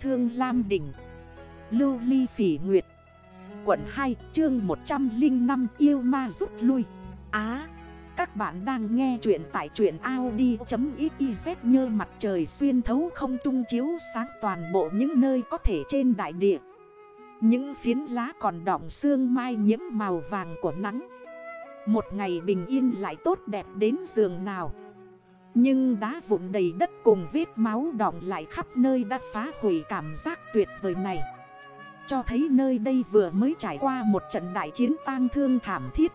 Thương Lam Đỉnh, Lưu Ly Phỉ Nguyệt, Quận 2 chương 105 Yêu Ma rút lui. Á, Các bạn đang nghe chuyện tại truyện Audi.xyz Nhơ mặt trời xuyên thấu không trung chiếu sáng toàn bộ những nơi có thể trên đại địa. Những phiến lá còn đọng xương mai nhiễm màu vàng của nắng. Một ngày bình yên lại tốt đẹp đến giường nào nhưng đá vụn đầy đất cùng vết máu đọng lại khắp nơi đã phá hủy cảm giác tuyệt vời này. Cho thấy nơi đây vừa mới trải qua một trận đại chiến tang thương thảm thiết.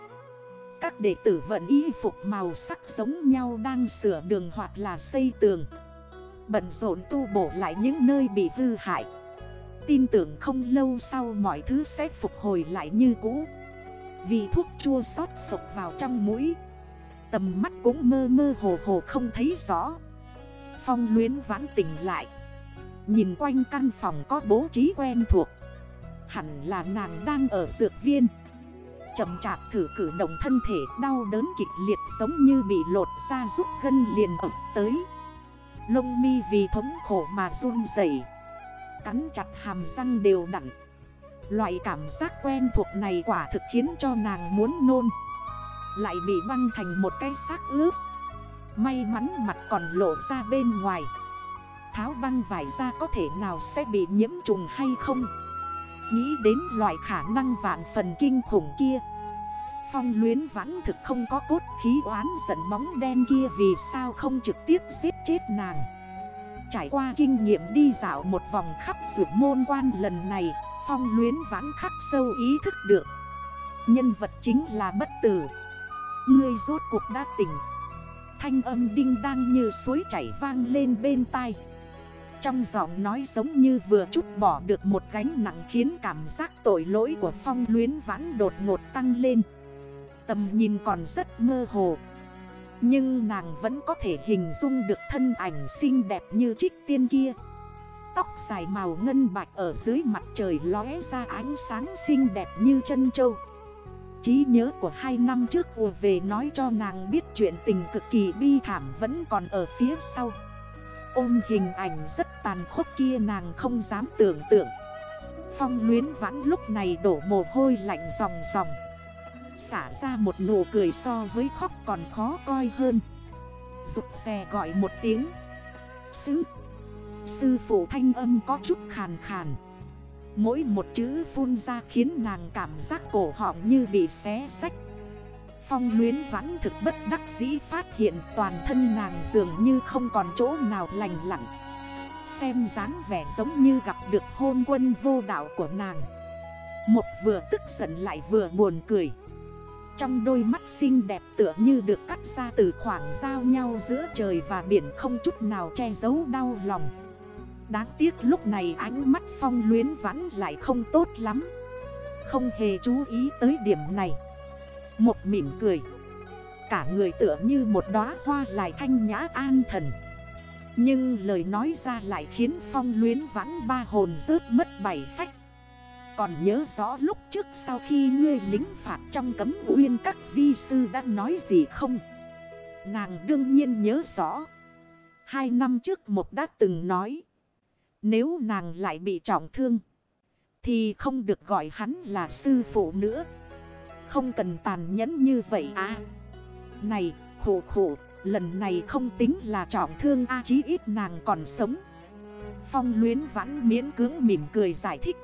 Các đệ tử vận y phục màu sắc giống nhau đang sửa đường hoặc là xây tường. Bận rộn tu bổ lại những nơi bị hư hại. Tin tưởng không lâu sau mọi thứ sẽ phục hồi lại như cũ. Vì thuốc chua xót sộc vào trong mũi Tầm mắt cũng mơ mơ hồ hồ không thấy rõ. Phong luyến vãn tỉnh lại. Nhìn quanh căn phòng có bố trí quen thuộc. Hẳn là nàng đang ở dược viên. Chậm chạp thử cử động thân thể đau đớn kịch liệt giống như bị lột ra rút gân liền ẩm tới. Lông mi vì thống khổ mà run dậy Cắn chặt hàm răng đều đặn. Loại cảm giác quen thuộc này quả thực khiến cho nàng muốn nôn lại bị băng thành một cái xác ướp. May mắn mặt còn lộ ra bên ngoài. Tháo băng vải ra có thể nào sẽ bị nhiễm trùng hay không? Nghĩ đến loại khả năng vạn phần kinh khủng kia. Phong luyến vãn thực không có cốt khí oán giận bóng đen kia Vì sao không trực tiếp giết chết nàng? Trải qua kinh nghiệm đi dạo một vòng khắp rượu môn quan lần này, Phong luyến vãn khắc sâu ý thức được. Nhân vật chính là bất tử. Ngươi rốt cuộc đã tỉnh. Thanh âm đinh đang như suối chảy vang lên bên tai. Trong giọng nói giống như vừa chút bỏ được một gánh nặng Khiến cảm giác tội lỗi của phong luyến vãn đột ngột tăng lên. Tầm nhìn còn rất mơ hồ. Nhưng nàng vẫn có thể hình dung được thân ảnh xinh đẹp như trích tiên kia. Tóc dài màu ngân bạch ở dưới mặt trời lóe ra ánh sáng xinh đẹp như chân châu trí nhớ của hai năm trước ùa về nói cho nàng biết chuyện tình cực kỳ bi thảm vẫn còn ở phía sau. Ôm hình ảnh rất tàn khốc kia nàng không dám tưởng tượng. Phong luyến vãn lúc này đổ mồ hôi lạnh ròng ròng. Xả ra một nụ cười so với khóc còn khó coi hơn. Rụt xe gọi một tiếng. Sư Sư phụ thanh âm có chút khàn khàn. Mỗi một chữ phun ra khiến nàng cảm giác cổ họng như bị xé sách Phong luyến vãn thực bất đắc dĩ phát hiện toàn thân nàng dường như không còn chỗ nào lành lặn. Xem dáng vẻ giống như gặp được hôn quân vô đạo của nàng. Một vừa tức giận lại vừa buồn cười. Trong đôi mắt xinh đẹp tựa như được cắt ra từ khoảng giao nhau giữa trời và biển không chút nào che giấu đau lòng. Đáng tiếc lúc này ánh mắt phong luyến vắn lại không tốt lắm. Không hề chú ý tới điểm này. Một mỉm cười. Cả người tựa như một đóa hoa lại thanh nhã an thần. Nhưng lời nói ra lại khiến phong luyến vãn ba hồn rớt mất bảy phách. Còn nhớ rõ lúc trước sau khi ngươi lính phạt trong cấm uyên các vi sư đã nói gì không? Nàng đương nhiên nhớ rõ. Hai năm trước một đã từng nói nếu nàng lại bị trọng thương, Thì không được gọi hắn là sư phụ nữa. Không cần tàn nhẫn như vậy à. Này, khổ khổ, Lần này không tính là trọng thương A, chí ít nàng còn sống. Phong luyến vãn miễn cưỡng mỉm cười giải thích.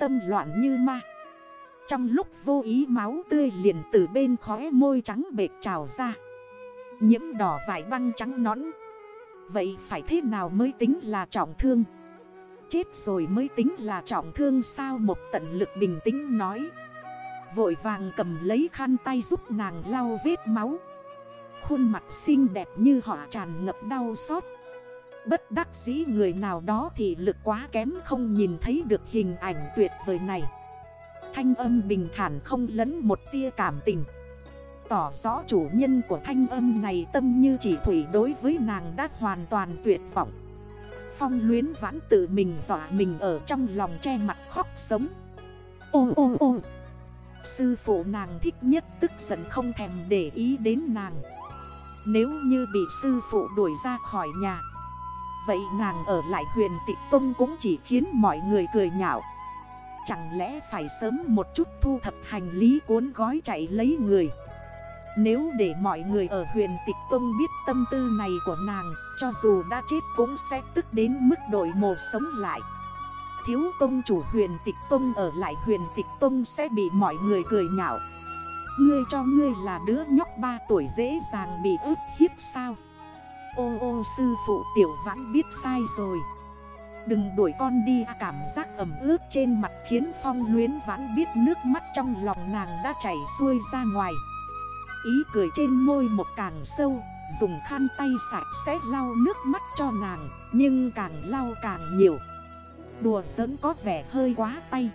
Tâm loạn như ma. Trong lúc vô ý máu tươi liền từ bên khóe môi trắng bệt trào ra. Nhiễm đỏ vải băng trắng nón Vậy phải thế nào mới tính là trọng thương? Chết rồi mới tính là trọng thương sao? Một tận lực bình tĩnh nói. Vội vàng cầm lấy khăn tay giúp nàng lau vết máu. Khuôn mặt xinh đẹp như họ tràn ngập đau xót. Bất đắc dĩ người nào đó thì lực quá kém không nhìn thấy được hình ảnh tuyệt vời này. Thanh âm bình thản không lẫn một tia cảm tình. Tỏ rõ chủ nhân của thanh âm này, tâm như chỉ thủy đối với nàng đã hoàn toàn tuyệt vọng. Phong luyến vãn tự mình dọa mình ở trong lòng che mặt khóc sống Ô ô ô. Sư phụ nàng thích nhất tức giận không thèm để ý đến nàng. Nếu như bị sư phụ đuổi ra khỏi nhà, vậy nàng ở lại huyền tịch tông cũng chỉ khiến mọi người cười nhạo. Chẳng lẽ phải sớm một chút thu thập hành lý cuốn gói chạy lấy người? Nếu để mọi người ở huyền tịch tông biết tâm tư này của nàng, Cho dù đã chết cũng sẽ tức đến mức đổi mồ sống lại. Thiếu tông chủ huyền tịch tông ở lại huyền tịch tông sẽ bị mọi người cười nhạo. Ngươi cho ngươi là đứa nhóc 3 tuổi dễ dàng bị ức hiếp sao? Ô ô, sư phụ tiểu vãn biết sai rồi. Đừng đuổi con đi, Cảm giác ẩm ướt trên mặt khiến phong luyến vãn biết nước mắt trong lòng nàng đã chảy xuôi ra ngoài. Ý cười trên môi một càng sâu, Dùng khăn tay sạch sẽ lau nước mắt cho nàng, Nhưng càng lau càng nhiều. Đùa giỡn có vẻ hơi quá tay.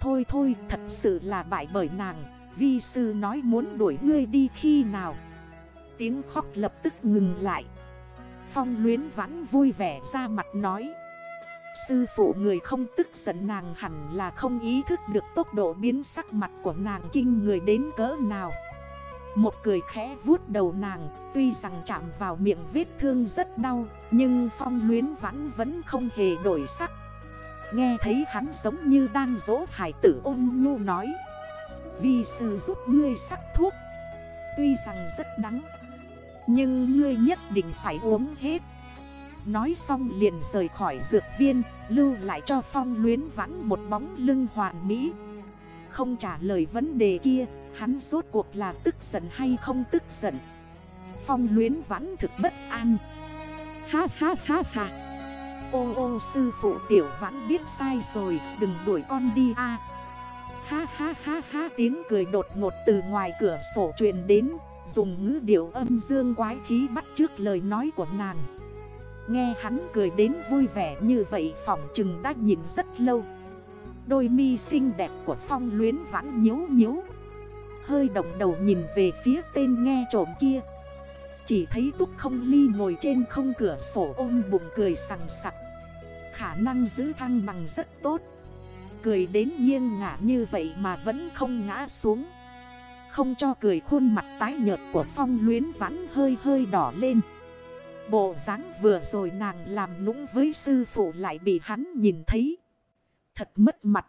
Thôi thôi, thật sự là bại bởi nàng, Vi sư nói muốn đuổi ngươi đi khi nào. Tiếng khóc lập tức ngừng lại. Phong luyến vãn vui vẻ ra mặt nói. Sư phụ người không tức giận nàng hẳn là không ý thức được tốc độ biến sắc mặt của nàng kinh người đến cỡ nào. Một cười khẽ vuốt đầu nàng, Tuy rằng chạm vào miệng vết thương rất đau, Nhưng phong luyến vãn vẫn không hề đổi sắc. Nghe thấy hắn giống như đang dỗ hải tử ôn nhu nói vì sư giúp ngươi sắc thuốc, Tuy rằng rất đắng, Nhưng ngươi nhất định phải uống hết. Nói xong liền rời khỏi dược viên, Lưu lại cho phong luyến vãn một bóng lưng hoàn mỹ. Không trả lời vấn đề kia Hắn rốt cuộc là tức giận hay không tức giận? Phong luyến vãn thực bất an. Ha ha ha ha. Ô ô, sư phụ tiểu vãn biết sai rồi, Đừng đuổi con đi a. Ha ha ha ha, tiếng cười đột ngột từ ngoài cửa sổ truyền đến, Dùng ngữ điệu âm dương quái khí bắt trước lời nói của nàng. Nghe hắn cười đến vui vẻ như vậy phòng chừng đã nhìn rất lâu. Đôi mi xinh đẹp của phong luyến vãn nhếu nhếu Hơi động đầu nhìn về phía tên nghe trộm kia. Chỉ thấy túc không ly ngồi trên không cửa sổ ôm bụng cười sằng sặc. Khả năng giữ thăng bằng rất tốt. Cười đến nghiêng ngả như vậy mà vẫn không ngã xuống. Không cho cười khuôn mặt tái nhợt của phong luyến vắn hơi hơi đỏ lên. Bộ dáng vừa rồi nàng làm nũng với sư phụ lại bị hắn nhìn thấy. Thật mất mặt.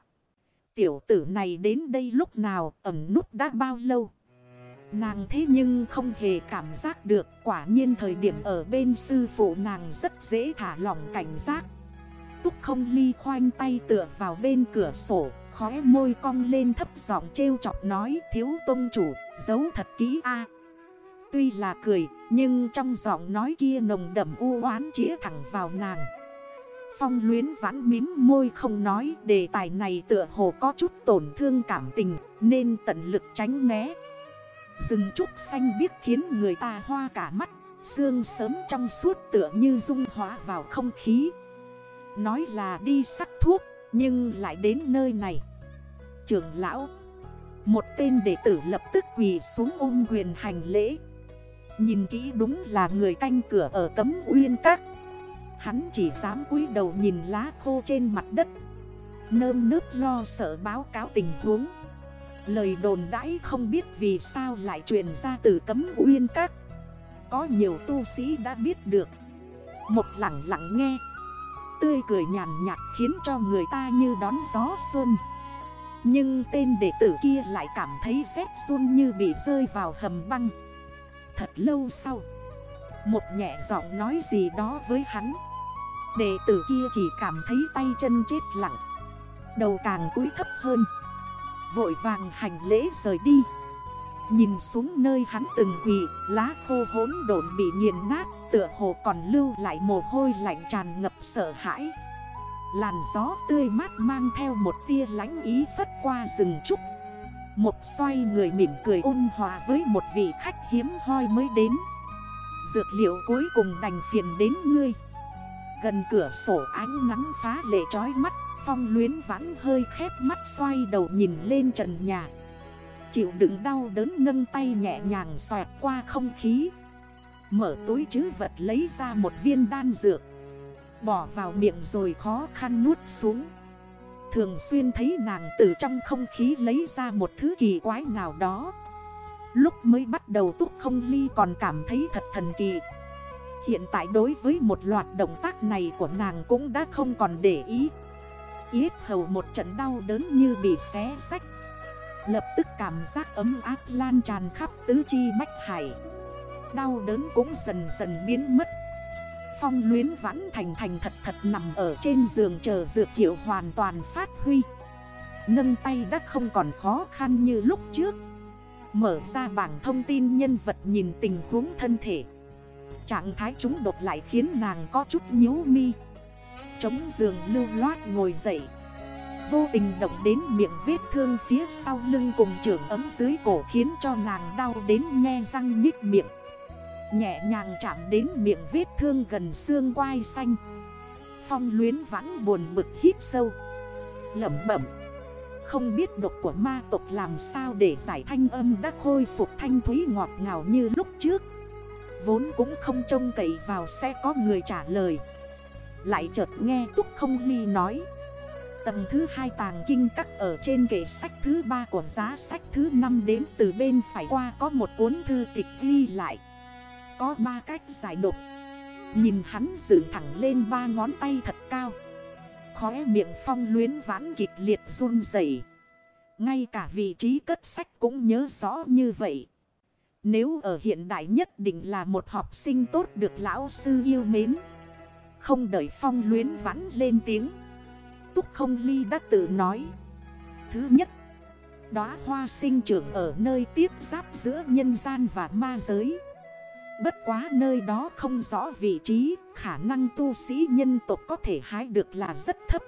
Tiểu tử này đến đây lúc nào ẩm nút đã bao lâu? Nàng thế nhưng không hề cảm giác được Quả nhiên thời điểm ở bên sư phụ nàng rất dễ thả lỏng cảnh giác. Túc không ly khoanh tay tựa vào bên cửa sổ Khóe môi cong lên thấp giọng trêu chọc nói Thiếu tôn chủ, giấu thật kỹ a. Tuy là cười, nhưng trong giọng nói kia nồng đậm u oán chĩa thẳng vào nàng. Phong luyến vãn mím môi không nói, Đề tài này tựa hồ có chút tổn thương cảm tình, Nên tận lực tránh né. Rừng trúc xanh biết khiến người ta hoa cả mắt xương sớm trong suốt tựa như dung hóa vào không khí. Nói là đi sắc thuốc, Nhưng lại đến nơi này. Trưởng lão, Một tên đệ tử lập tức quỳ xuống ôm quyền hành lễ. Nhìn kỹ đúng là người canh cửa ở cấm uyên các. Hắn chỉ dám cúi đầu nhìn lá khô trên mặt đất. Nơm nước lo sợ báo cáo tình huống. Lời đồn đãi không biết vì sao lại truyền ra từ cấm uyên các. Có nhiều tu sĩ đã biết được. Một lặng lặng nghe. Tươi cười nhàn nhạt khiến cho người ta như đón gió xuân. Nhưng tên đệ tử kia lại cảm thấy rét run như bị rơi vào hầm băng. Thật lâu sau, Một nhẹ giọng nói gì đó với hắn. Đệ tử kia chỉ cảm thấy tay chân chết lặng. Đầu càng cúi thấp hơn. Vội vàng hành lễ rời đi. Nhìn xuống nơi hắn từng quỳ, Lá khô hốn độn bị nghiền nát Tựa hồ còn lưu lại mồ hôi lạnh tràn ngập sợ hãi. Làn gió tươi mát mang theo một tia lánh ý phất qua rừng trúc. Một xoay người mỉm cười ôn hòa với một vị khách hiếm hoi mới đến. Dược liệu cuối cùng đành phiền đến ngươi. Gần cửa sổ ánh nắng phá lệ trói mắt, Phong luyến vãn hơi khép mắt xoay đầu nhìn lên trần nhà. Chịu đựng đau đớn nâng tay nhẹ nhàng xoẹt qua không khí. Mở túi chứ vật lấy ra một viên đan dược. Bỏ vào miệng rồi khó khăn nuốt xuống. Thường xuyên thấy nàng từ trong không khí lấy ra một thứ kỳ quái nào đó. Lúc mới bắt đầu túc không ly còn cảm thấy thật thần kỳ. Hiện tại đối với một loạt động tác này của nàng cũng đã không còn để ý. Yết hầu một trận đau đớn như bị xé sách Lập tức cảm giác ấm áp lan tràn khắp tứ chi bách hải. Đau đớn cũng dần dần biến mất. Phong luyến vãn thành thành thật thật nằm ở trên giường chờ dược hiệu hoàn toàn phát huy. Nâng tay đã không còn khó khăn như lúc trước. Mở ra bảng thông tin nhân vật nhìn tình huống thân thể. Trạng thái chúng đột lại khiến nàng có chút nhíu mi. Chống giường lưu loát ngồi dậy. Vô tình động đến miệng vết thương phía sau lưng cùng trưởng ấm dưới cổ Khiến cho nàng đau đến nghe răng nhích miệng. Nhẹ nhàng chạm đến miệng vết thương gần xương quai xanh. Phong luyến vãn buồn bực hít sâu. Lẩm bẩm. Không biết độc của ma tộc làm sao để giải thanh âm đã khôi phục thanh thúy ngọt ngào như lúc trước. Vốn cũng không trông cậy vào sẽ có người trả lời. Lại chợt nghe Túc không ly nói. Tầng thứ hai tàng kinh các ở trên kệ sách thứ ba của giá sách thứ năm đến từ bên phải qua có một cuốn thư tịch ghi lại. Có ba cách giải độc. Nhìn hắn dựng thẳng lên ba ngón tay thật cao. Khóe miệng phong luyến vãn kịch liệt run dậy Ngay cả vị trí cất sách cũng nhớ rõ như vậy nếu ở hiện đại nhất định là một học sinh tốt được lão sư yêu mến. Không đợi phong luyến vắn lên tiếng. Túc không ly đã tự nói. Thứ nhất, Đóa hoa sinh trưởng ở nơi tiếp giáp giữa nhân gian và ma giới. Bất quá nơi đó không rõ vị trí, Khả năng tu sĩ nhân tộc có thể hái được là rất thấp.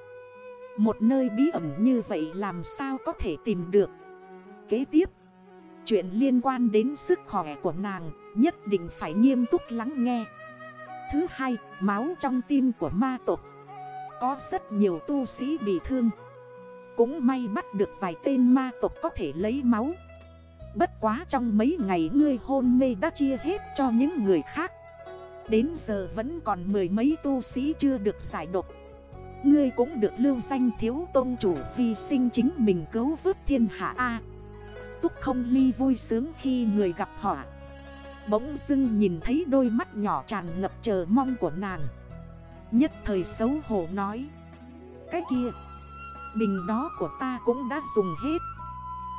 Một nơi bí ẩn như vậy làm sao có thể tìm được? Kế tiếp Chuyện liên quan đến sức khỏe của nàng nhất định phải nghiêm túc lắng nghe. Thứ hai, máu trong tim của ma tộc. Có rất nhiều tu sĩ bị thương. Cũng may bắt được vài tên ma tộc có thể lấy máu. Bất quá trong mấy ngày ngươi hôn mê đã chia hết cho những người khác. Đến giờ vẫn còn mười mấy tu sĩ chưa được giải độc. Ngươi cũng được lưu danh thiếu tôn chủ vì sinh chính mình cứu vớt thiên hạ A túc không ly vui sướng khi người gặp họa Bỗng dưng nhìn thấy đôi mắt nhỏ tràn ngập chờ mong của nàng. Nhất thời xấu hổ nói, Cái kia, Bình đó của ta cũng đã dùng hết.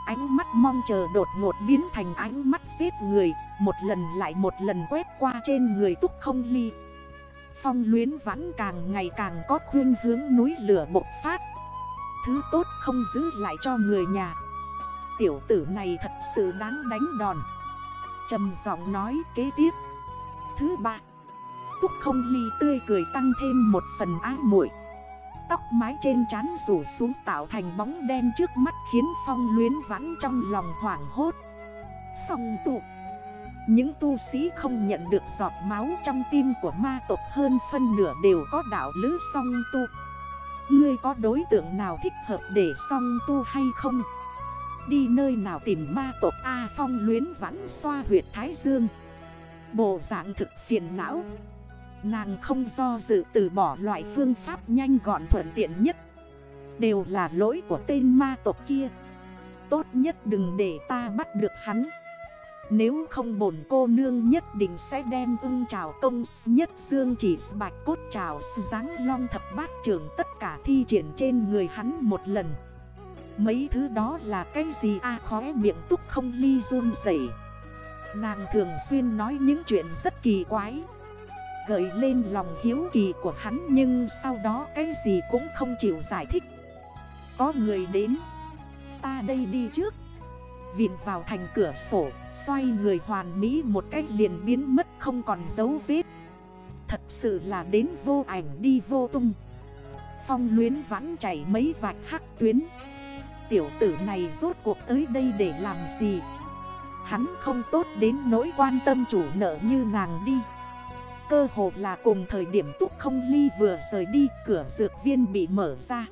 Ánh mắt mong chờ đột ngột biến thành ánh mắt giết người, Một lần lại một lần quét qua trên người túc không ly. Phong luyến vãn càng ngày càng có khuyên hướng núi lửa bộc phát. Thứ tốt không giữ lại cho người nhà. Tiểu tử này thật sự đáng đánh đòn. Trầm giọng nói kế tiếp. Thứ ba, Túc không ly tươi cười tăng thêm một phần ái muội. Tóc mái trên trán rủ xuống tạo thành bóng đen trước mắt Khiến phong luyến vãn trong lòng hoảng hốt. Xong tụ, Những tu sĩ không nhận được giọt máu trong tim của ma tộc hơn phân nửa đều có đạo lứ song tu. Ngươi có đối tượng nào thích hợp để song tu hay không? Đi nơi nào tìm ma tộc A Phong luyến vắn xoa huyệt Thái Dương. Bộ dạng thực phiền não. Nàng không do dự từ bỏ loại phương pháp nhanh gọn thuận tiện nhất. Đều là lỗi của tên ma tộc kia. Tốt nhất đừng để ta bắt được hắn. Nếu không bổn cô nương nhất định sẽ đem ưng trào công nhất dương chỉ bạch cốt trào dáng long thập bát trưởng tất cả thi triển trên người hắn một lần. Mấy thứ đó là cái gì? A à, khóe miệng túc không ly run dậy Nàng thường xuyên nói những chuyện rất kỳ quái. Gợi lên lòng hiếu kỳ của hắn Nhưng sau đó cái gì cũng không chịu giải thích. Có người đến. Ta đây đi trước. Vịn vào thành cửa sổ Xoay người hoàn mỹ một cách liền biến mất không còn dấu vết. Thật sự là đến vô ảnh đi vô tung. Phong luyến vãn chảy mấy vạch hắc tuyến. Tiểu tử này rốt cuộc tới đây để làm gì? Hắn không tốt đến nỗi quan tâm chủ nợ như nàng đi. Cơ hồ là cùng thời điểm túc không ly vừa rời đi, Cửa dược viên bị mở ra.